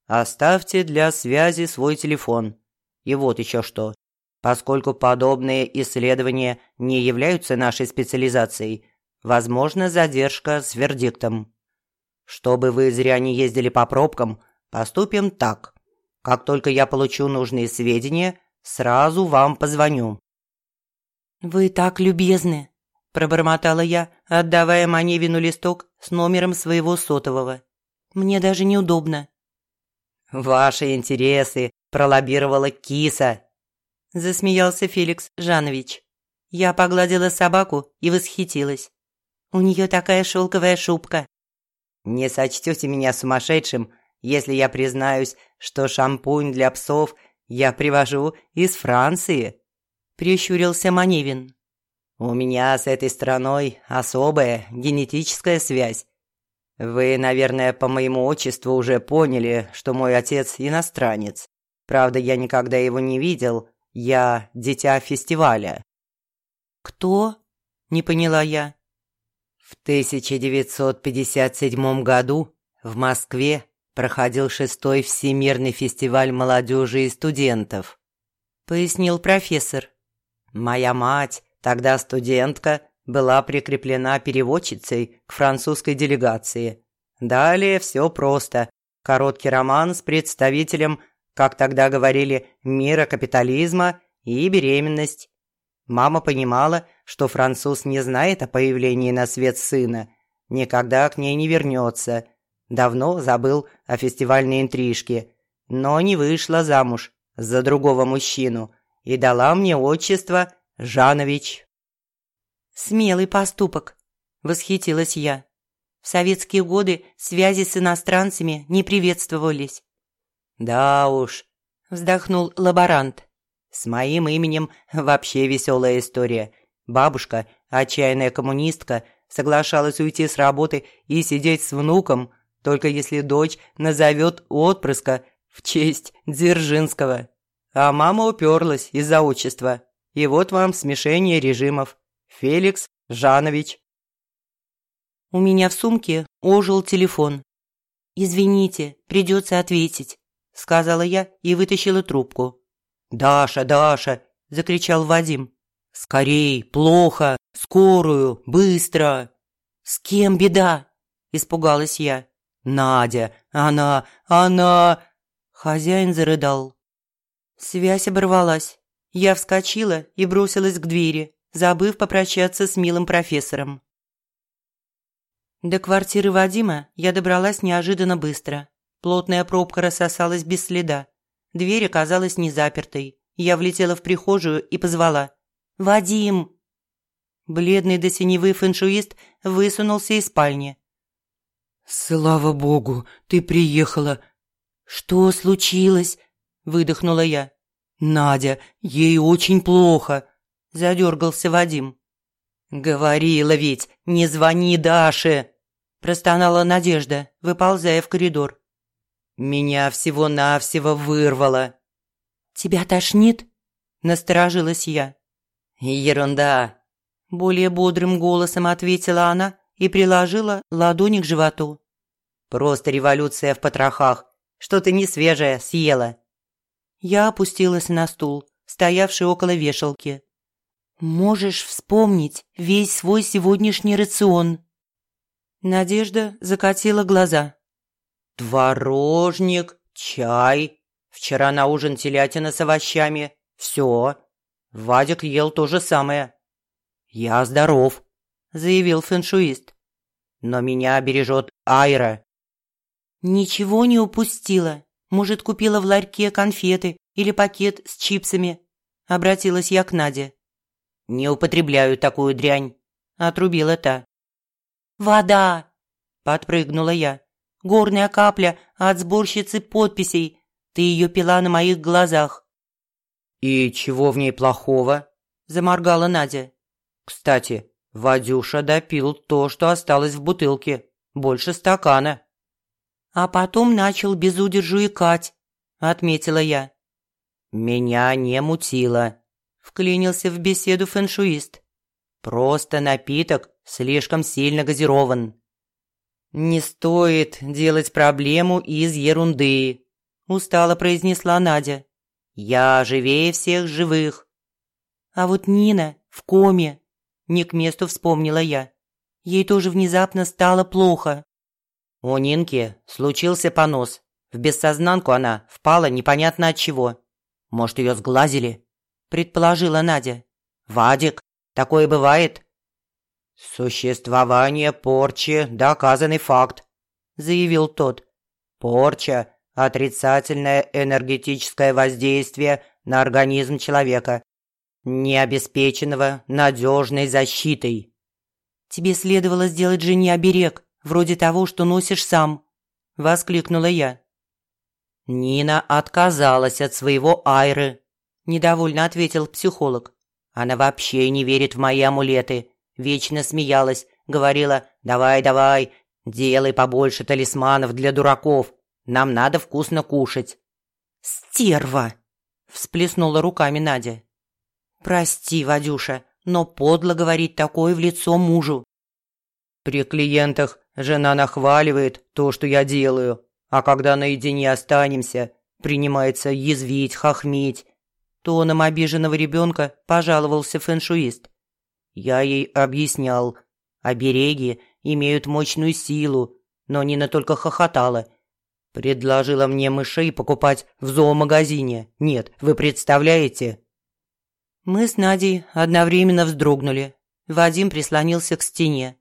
Оставьте для связи свой телефон. И вот еще что. Поскольку подобные исследования не являются нашей специализацией, возможна задержка с вердиктом. Чтобы вы зря не ездили по пробкам, поступим так. Как только я получу нужные сведения, сразу вам позвоню». «Вы так любезны», – пробормотала я, отдавая Маневину листок с номером своего сотового. «Мне даже неудобно». «Ваши интересы пролоббировала киса», – засмеялся Феликс Жанович. Я погладила собаку и восхитилась. У нее такая шелковая шубка. «Не сочтете меня сумасшедшим, если я признаюсь, что шампунь для псов я привожу из Франции», – прищурился Маневин. «У меня с этой страной особая генетическая связь. Вы, наверное, по моему отчеству уже поняли, что мой отец иностранец. Правда, я никогда его не видел, я дитя фестиваля». «Кто?» – не поняла я. В 1957 году в Москве проходил шестой Всемирный фестиваль молодежи и студентов», – пояснил профессор. «Моя мать, тогда студентка, была прикреплена переводчицей к французской делегации. Далее все просто. Короткий роман с представителем, как тогда говорили, мира капитализма и беременность. Мама понимала, что француз не знает о появлении на свет сына, никогда к ней не вернется – Давно забыл о фестивальной интрижке, но не вышла замуж за другого мужчину и дала мне отчество Жанович. «Смелый поступок», – восхитилась я. В советские годы связи с иностранцами не приветствовались. «Да уж», – вздохнул лаборант. «С моим именем вообще веселая история. Бабушка, отчаянная коммунистка, соглашалась уйти с работы и сидеть с внуком – только если дочь назовет отпрыска в честь Дзержинского. А мама уперлась из-за отчества. И вот вам смешение режимов. Феликс Жанович. У меня в сумке ожил телефон. «Извините, придется ответить», – сказала я и вытащила трубку. «Даша, Даша!» – закричал Вадим. «Скорей, плохо, скорую, быстро!» «С кем беда?» – испугалась я. Надя! Она! Она!» Хозяин зарыдал. Связь оборвалась. Я вскочила и бросилась к двери, забыв попрощаться с милым профессором. До квартиры Вадима я добралась неожиданно быстро. Плотная пробка рассосалась без следа. Дверь оказалась незапертой. Я влетела в прихожую и позвала. «Вадим!» Бледный до синевы фэншуист высунулся из спальни. «Слава богу, ты приехала!» «Что случилось?» – выдохнула я. «Надя, ей очень плохо!» – задергался Вадим. «Говорила ведь, не звони Даше!» – простонала Надежда, выползая в коридор. «Меня всего-навсего вырвало!» «Тебя тошнит?» – насторожилась я. «Ерунда!» – более бодрым голосом ответила она и приложила ладони к животу. «Просто революция в потрохах. Что-то не свежее съела». Я опустилась на стул, стоявший около вешалки. «Можешь вспомнить весь свой сегодняшний рацион?» Надежда закатила глаза. «Творожник, чай, вчера на ужин телятина с овощами. Все. Вадик ел то же самое. Я здоров заявил фэншуист. «Но меня бережет Айра». «Ничего не упустила. Может, купила в ларьке конфеты или пакет с чипсами?» Обратилась я к Наде. «Не употребляю такую дрянь», – отрубила та. «Вода!» – подпрыгнула я. «Горная капля от сборщицы подписей. Ты ее пила на моих глазах». «И чего в ней плохого?» – заморгала Надя. «Кстати, Вадюша допил то, что осталось в бутылке. Больше стакана». «А потом начал без удержу икать», – отметила я. «Меня не мутило», – вклинился в беседу фэншуист. «Просто напиток слишком сильно газирован». «Не стоит делать проблему из ерунды», – устало произнесла Надя. «Я живее всех живых». «А вот Нина в коме», – не к месту вспомнила я. Ей тоже внезапно стало плохо. У Нинки случился понос. В бессознанку она впала непонятно от чего. Может, ее сглазили?» – предположила Надя. «Вадик, такое бывает?» «Существование порчи – доказанный факт», – заявил тот. «Порча – отрицательное энергетическое воздействие на организм человека, не обеспеченного надежной защитой». «Тебе следовало сделать жене оберег, вроде того, что носишь сам», – воскликнула я. «Нина отказалась от своего Айры», – недовольно ответил психолог. «Она вообще не верит в мои амулеты. Вечно смеялась, говорила «давай, давай, делай побольше талисманов для дураков. Нам надо вкусно кушать». «Стерва!» – всплеснула руками Надя. «Прости, Вадюша, но подло говорить такое в лицо мужу». «При клиентах жена нахваливает то, что я делаю, а когда наедине останемся, принимается язвить, хохмить. Тоном обиженного ребенка пожаловался фэншуист. Я ей объяснял, обереги имеют мощную силу, но Нина только хохотала. Предложила мне мышей покупать в зоомагазине. Нет, вы представляете? Мы с Надей одновременно вздрогнули. Вадим прислонился к стене.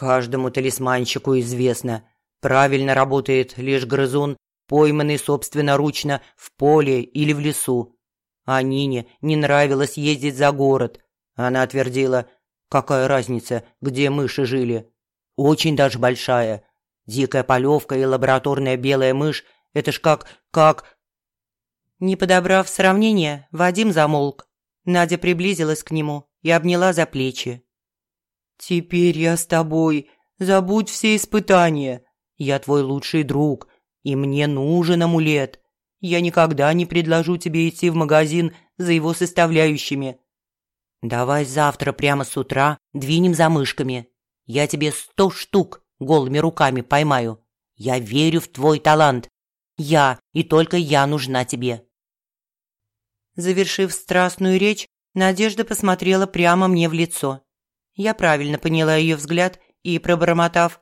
Каждому талисманщику известно, Правильно работает лишь грызун, пойманный собственноручно в поле или в лесу. А Нине не нравилось ездить за город. Она твердила, какая разница, где мыши жили. Очень даже большая. Дикая полевка и лабораторная белая мышь – это ж как, как… Не подобрав сравнения, Вадим замолк. Надя приблизилась к нему и обняла за плечи. «Теперь я с тобой. Забудь все испытания. Я твой лучший друг, и мне нужен амулет. Я никогда не предложу тебе идти в магазин за его составляющими. Давай завтра прямо с утра двинем за мышками. Я тебе сто штук голыми руками поймаю. Я верю в твой талант. Я и только я нужна тебе». Завершив страстную речь, Надежда посмотрела прямо мне в лицо. Я правильно поняла ее взгляд и, пробормотав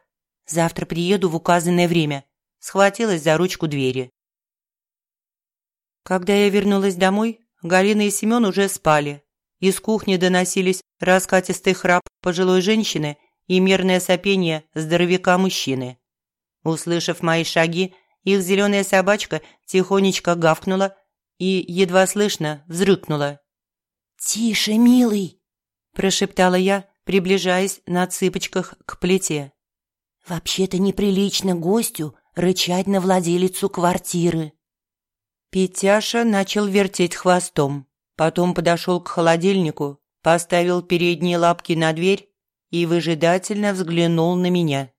Завтра приеду в указанное время. Схватилась за ручку двери. Когда я вернулась домой, Галина и Семен уже спали. Из кухни доносились раскатистый храп пожилой женщины и мерное сопение здоровяка-мужчины. Услышав мои шаги, их зеленая собачка тихонечко гавкнула и, едва слышно, взрыкнула. «Тише, милый!» – прошептала я, приближаясь на цыпочках к плите. Вообще-то неприлично гостю рычать на владелицу квартиры. Петяша начал вертеть хвостом, потом подошел к холодильнику, поставил передние лапки на дверь и выжидательно взглянул на меня.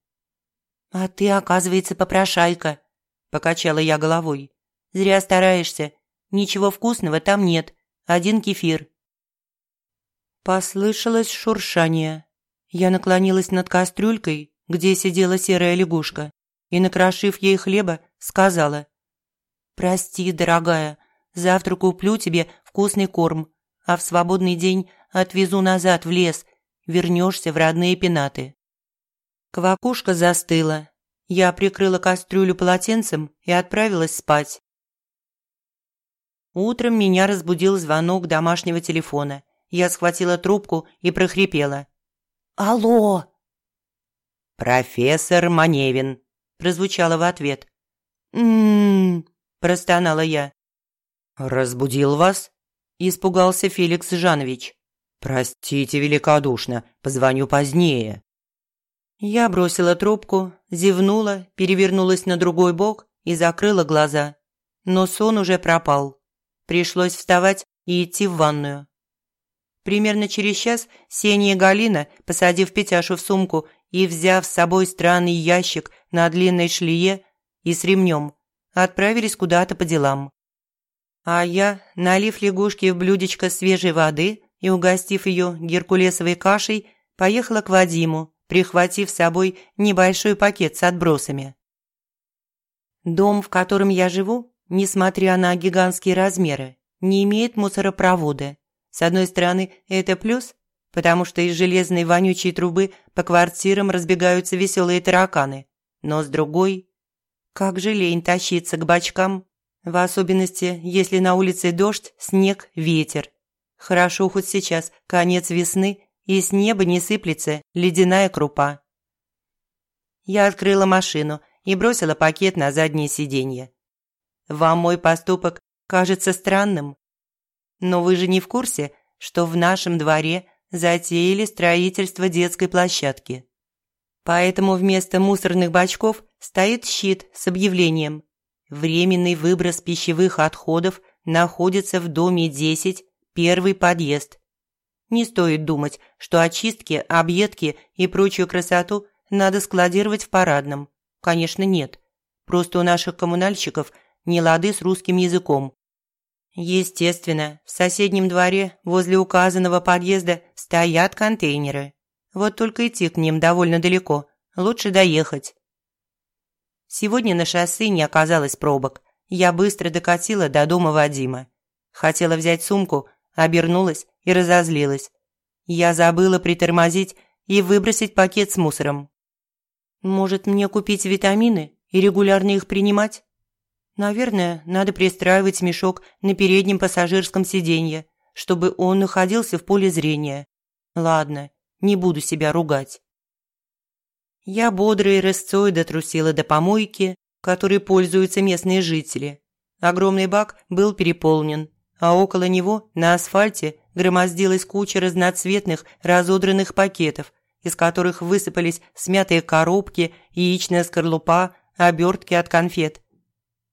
«А ты, оказывается, попрошайка», – покачала я головой. «Зря стараешься. Ничего вкусного там нет. Один кефир». Послышалось шуршание. Я наклонилась над кастрюлькой где сидела серая лягушка, и, накрошив ей хлеба, сказала «Прости, дорогая, завтра куплю тебе вкусный корм, а в свободный день отвезу назад в лес, вернешься в родные пенаты». Квакушка застыла. Я прикрыла кастрюлю полотенцем и отправилась спать. Утром меня разбудил звонок домашнего телефона. Я схватила трубку и прохрипела. «Алло!» «Профессор Маневин», – прозвучало в ответ. «М-м-м», простонала я. «Разбудил вас?» – испугался Феликс Жанович. «Простите великодушно, позвоню позднее». Я бросила трубку, зевнула, перевернулась на другой бок и закрыла глаза. Но сон уже пропал. Пришлось вставать и идти в ванную. Примерно через час Сеня и Галина, посадив Петяшу в сумку и взяв с собой странный ящик на длинной шлее и с ремнем, отправились куда-то по делам. А я, налив лягушке в блюдечко свежей воды и угостив ее геркулесовой кашей, поехала к Вадиму, прихватив с собой небольшой пакет с отбросами. Дом, в котором я живу, несмотря на гигантские размеры, не имеет мусоропровода. С одной стороны, это плюс, потому что из железной вонючей трубы по квартирам разбегаются веселые тараканы. Но с другой, как же лень тащиться к бачкам, в особенности, если на улице дождь, снег, ветер. Хорошо хоть сейчас конец весны, и с неба не сыплется ледяная крупа. Я открыла машину и бросила пакет на заднее сиденье. Вам мой поступок кажется странным? Но вы же не в курсе, что в нашем дворе затеяли строительство детской площадки. Поэтому вместо мусорных бачков стоит щит с объявлением «Временный выброс пищевых отходов находится в доме 10, первый подъезд». Не стоит думать, что очистки, объедки и прочую красоту надо складировать в парадном. Конечно, нет. Просто у наших коммунальщиков не лады с русским языком. Естественно, в соседнем дворе возле указанного подъезда стоят контейнеры. Вот только идти к ним довольно далеко, лучше доехать. Сегодня на шоссе не оказалось пробок. Я быстро докатила до дома Вадима. Хотела взять сумку, обернулась и разозлилась. Я забыла притормозить и выбросить пакет с мусором. Может, мне купить витамины и регулярно их принимать? Наверное, надо пристраивать мешок на переднем пассажирском сиденье, чтобы он находился в поле зрения. Ладно, не буду себя ругать. Я бодрой рысцой дотрусила до помойки, которой пользуются местные жители. Огромный бак был переполнен, а около него на асфальте громоздилась куча разноцветных разодранных пакетов, из которых высыпались смятые коробки, яичная скорлупа, обертки от конфет –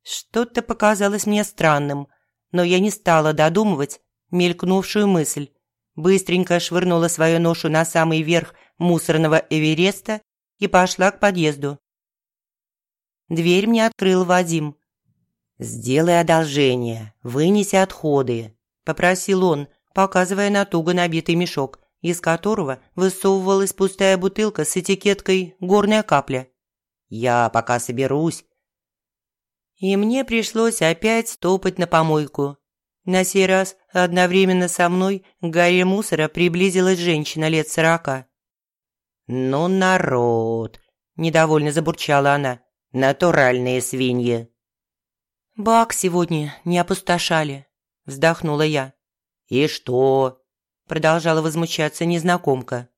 что-то показалось мне странным, но я не стала додумывать мелькнувшую мысль. Быстренько швырнула свою ношу на самый верх мусорного Эвереста и пошла к подъезду. Дверь мне открыл Вадим. «Сделай одолжение, вынеси отходы», – попросил он, показывая на туго набитый мешок, из которого высовывалась пустая бутылка с этикеткой «Горная капля». «Я пока соберусь, и мне пришлось опять топать на помойку. На сей раз одновременно со мной к горе мусора приблизилась женщина лет сорока. «Ну, народ!» – недовольно забурчала она. «Натуральные свиньи!» «Бак сегодня не опустошали», – вздохнула я. «И что?» – продолжала возмущаться незнакомка.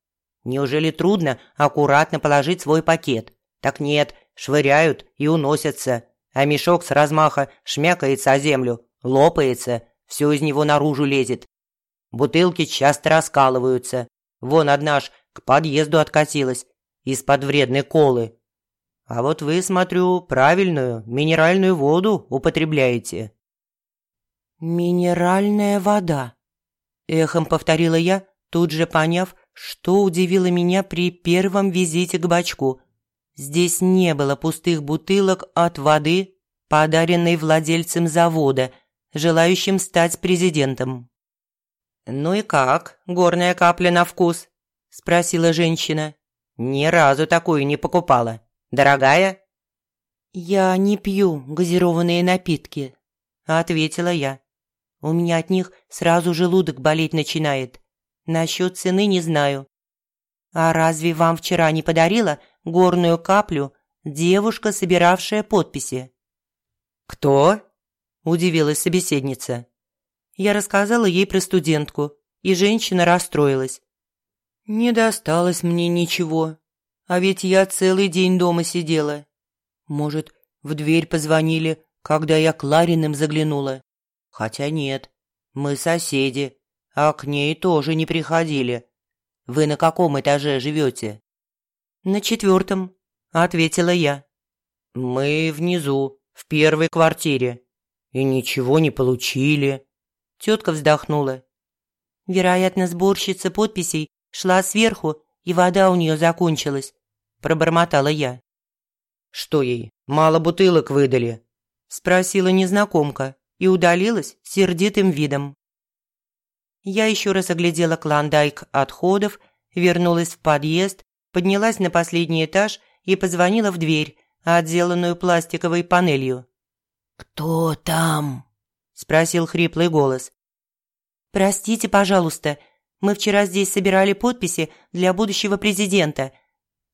«Неужели трудно аккуратно положить свой пакет? Так нет, швыряют и уносятся а мешок с размаха шмякается о землю, лопается, все из него наружу лезет. Бутылки часто раскалываются. Вон одна ж к подъезду откатилась, из-под вредной колы. А вот вы, смотрю, правильную минеральную воду употребляете». «Минеральная вода», – эхом повторила я, тут же поняв, что удивило меня при первом визите к бачку – Здесь не было пустых бутылок от воды, подаренной владельцем завода, желающим стать президентом. «Ну и как, горная капля на вкус?» – спросила женщина. «Ни разу такую не покупала. Дорогая?» «Я не пью газированные напитки», – ответила я. «У меня от них сразу желудок болеть начинает. Насчет цены не знаю. А разве вам вчера не подарила горную каплю девушка, собиравшая подписи. «Кто?» – удивилась собеседница. Я рассказала ей про студентку, и женщина расстроилась. «Не досталось мне ничего, а ведь я целый день дома сидела. Может, в дверь позвонили, когда я к Лариным заглянула? Хотя нет, мы соседи, а к ней тоже не приходили. Вы на каком этаже живете?» «На четвертом», – ответила я. «Мы внизу, в первой квартире. И ничего не получили». Тетка вздохнула. «Вероятно, сборщица подписей шла сверху, и вода у нее закончилась», – пробормотала я. «Что ей, мало бутылок выдали?» – спросила незнакомка и удалилась сердитым видом. Я еще раз оглядела клондайк отходов, вернулась в подъезд, поднялась на последний этаж и позвонила в дверь, отделанную пластиковой панелью. «Кто там?» – спросил хриплый голос. «Простите, пожалуйста, мы вчера здесь собирали подписи для будущего президента.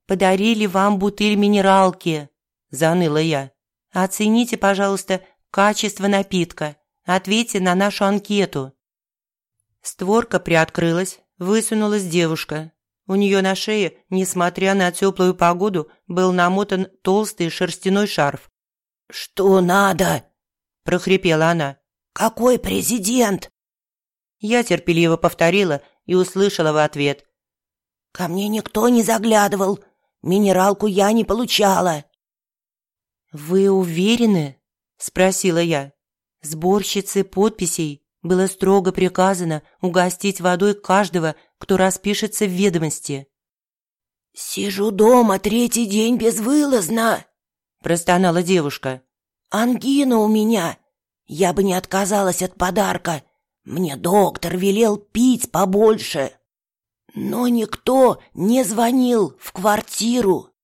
Подарили вам бутыль минералки», – заныла я. «Оцените, пожалуйста, качество напитка. Ответьте на нашу анкету». Створка приоткрылась, высунулась девушка. У нее на шее, несмотря на теплую погоду, был намотан толстый шерстяной шарф. «Что надо?» – прохрипела она. «Какой президент?» Я терпеливо повторила и услышала в ответ. «Ко мне никто не заглядывал. Минералку я не получала». «Вы уверены?» – спросила я. «Сборщицы подписей было строго приказано угостить водой каждого, кто распишется в ведомости. «Сижу дома третий день безвылазно», – простонала девушка. «Ангина у меня. Я бы не отказалась от подарка. Мне доктор велел пить побольше. Но никто не звонил в квартиру».